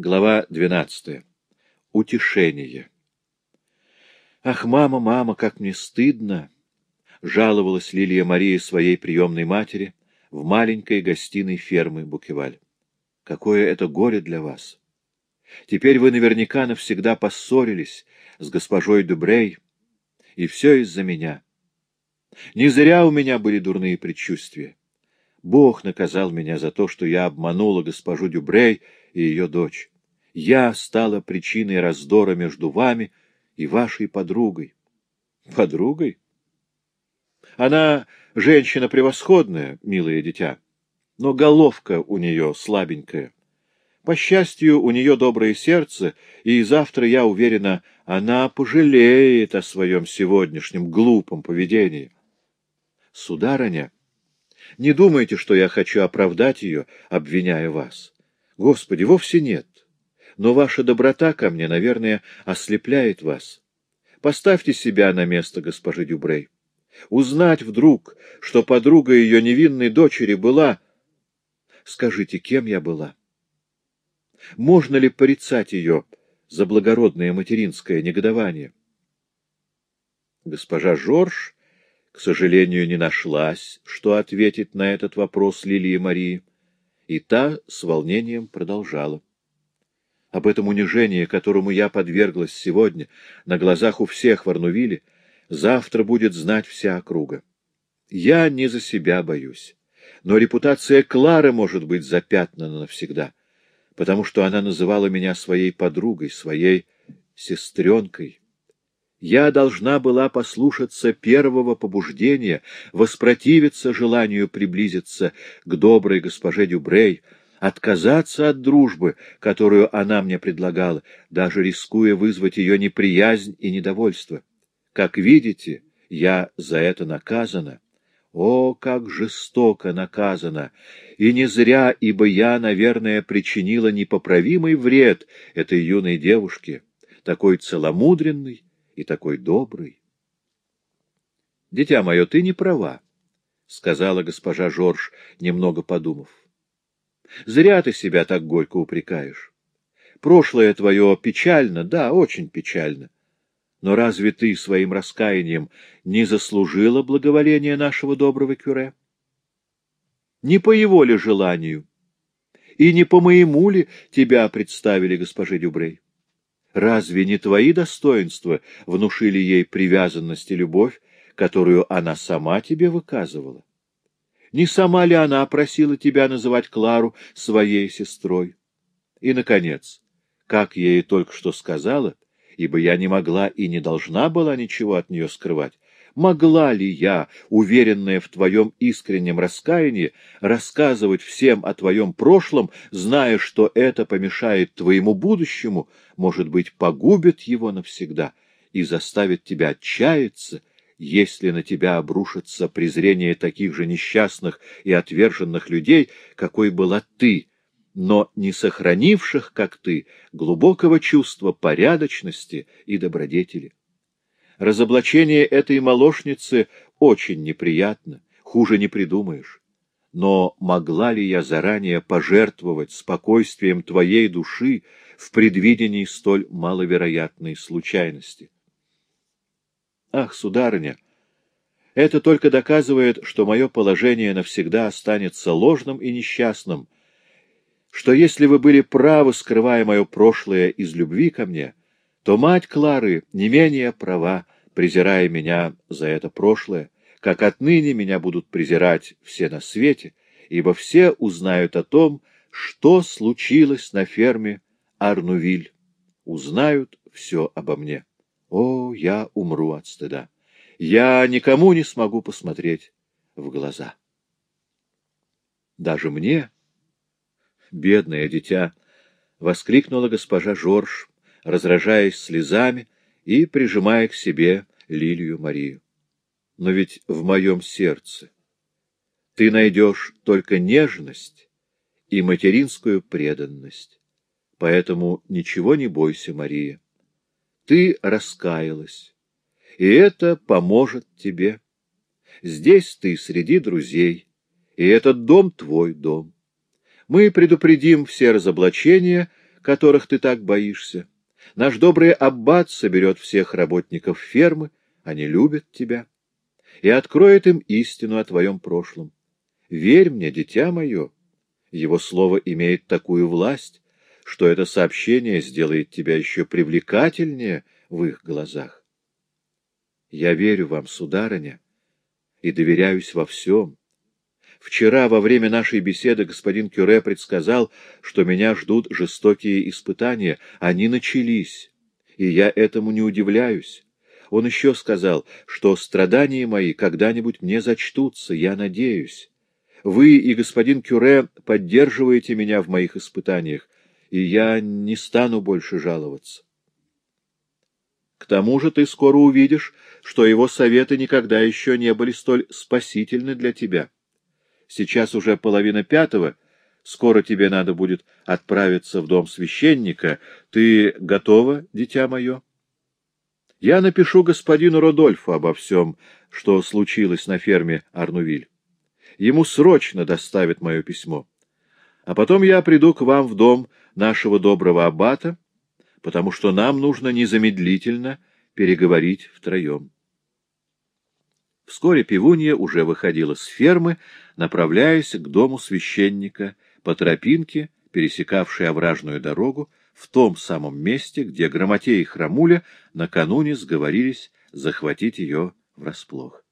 Глава 12. Утешение. «Ах, мама, мама, как мне стыдно!» — жаловалась Лилия Мария своей приемной матери в маленькой гостиной фермы Букеваль. «Какое это горе для вас! Теперь вы наверняка навсегда поссорились с госпожой Дубрей, и все из-за меня. Не зря у меня были дурные предчувствия. Бог наказал меня за то, что я обманула госпожу Дюбрей и ее дочь. Я стала причиной раздора между вами и вашей подругой. Подругой? Она женщина превосходная, милое дитя, но головка у нее слабенькая. По счастью, у нее доброе сердце, и завтра, я уверена, она пожалеет о своем сегодняшнем глупом поведении. Сударыня, не думайте, что я хочу оправдать ее, обвиняя вас. Господи, вовсе нет. Но ваша доброта ко мне, наверное, ослепляет вас. Поставьте себя на место госпожи Дюбрей. Узнать вдруг, что подруга ее невинной дочери была... Скажите, кем я была? Можно ли порицать ее за благородное материнское негодование? Госпожа Жорж к сожалению, не нашлась, что ответить на этот вопрос Лилии Марии, и та с волнением продолжала. Об этом унижении, которому я подверглась сегодня, на глазах у всех в Арнувиле, завтра будет знать вся округа. Я не за себя боюсь, но репутация Клары может быть запятнана навсегда, потому что она называла меня своей подругой, своей сестренкой. Я должна была послушаться первого побуждения, воспротивиться желанию приблизиться к доброй госпоже Дюбрей, отказаться от дружбы, которую она мне предлагала, даже рискуя вызвать ее неприязнь и недовольство. Как видите, я за это наказана. О, как жестоко наказана! И не зря, ибо я, наверное, причинила непоправимый вред этой юной девушке, такой целомудренной, и такой добрый. — Дитя мое, ты не права, — сказала госпожа Жорж, немного подумав. — Зря ты себя так горько упрекаешь. Прошлое твое печально, да, очень печально. Но разве ты своим раскаянием не заслужила благоволения нашего доброго кюре? Не по его ли желанию? И не по моему ли тебя представили госпоже Дюбрей? Разве не твои достоинства внушили ей привязанность и любовь, которую она сама тебе выказывала? Не сама ли она просила тебя называть Клару своей сестрой? И, наконец, как я ей только что сказала, ибо я не могла и не должна была ничего от нее скрывать, Могла ли я, уверенная в твоем искреннем раскаянии, рассказывать всем о твоем прошлом, зная, что это помешает твоему будущему, может быть, погубит его навсегда и заставит тебя отчаяться, если на тебя обрушится презрение таких же несчастных и отверженных людей, какой была ты, но не сохранивших, как ты, глубокого чувства порядочности и добродетели. Разоблачение этой молочницы очень неприятно, хуже не придумаешь. Но могла ли я заранее пожертвовать спокойствием твоей души в предвидении столь маловероятной случайности? Ах, сударыня, это только доказывает, что мое положение навсегда останется ложным и несчастным, что если вы были правы, скрывая мое прошлое из любви ко мне, то мать Клары не менее права, презирая меня за это прошлое, как отныне меня будут презирать все на свете, ибо все узнают о том, что случилось на ферме Арнувиль, узнают все обо мне. О, я умру от стыда. Я никому не смогу посмотреть в глаза. Даже мне, бедное дитя, — воскликнула госпожа Жорж, разражаясь слезами и прижимая к себе Лилию Марию. Но ведь в моем сердце ты найдешь только нежность и материнскую преданность. Поэтому ничего не бойся, Мария. Ты раскаялась, и это поможет тебе. Здесь ты среди друзей, и этот дом твой дом. Мы предупредим все разоблачения, которых ты так боишься. Наш добрый аббат соберет всех работников фермы, они любят тебя, и откроет им истину о твоем прошлом. Верь мне, дитя мое, его слово имеет такую власть, что это сообщение сделает тебя еще привлекательнее в их глазах. Я верю вам, сударыня, и доверяюсь во всем. Вчера во время нашей беседы господин Кюре предсказал, что меня ждут жестокие испытания. Они начались, и я этому не удивляюсь. Он еще сказал, что страдания мои когда-нибудь мне зачтутся, я надеюсь. Вы и господин Кюре поддерживаете меня в моих испытаниях, и я не стану больше жаловаться. К тому же ты скоро увидишь, что его советы никогда еще не были столь спасительны для тебя. Сейчас уже половина пятого, скоро тебе надо будет отправиться в дом священника. Ты готова, дитя мое? Я напишу господину Родольфу обо всем, что случилось на ферме Арнувиль. Ему срочно доставят мое письмо. А потом я приду к вам в дом нашего доброго аббата, потому что нам нужно незамедлительно переговорить втроем. Вскоре пивунья уже выходила с фермы, направляясь к дому священника по тропинке, пересекавшей овражную дорогу, в том самом месте, где Грамотей и Храмуля накануне сговорились захватить ее врасплох.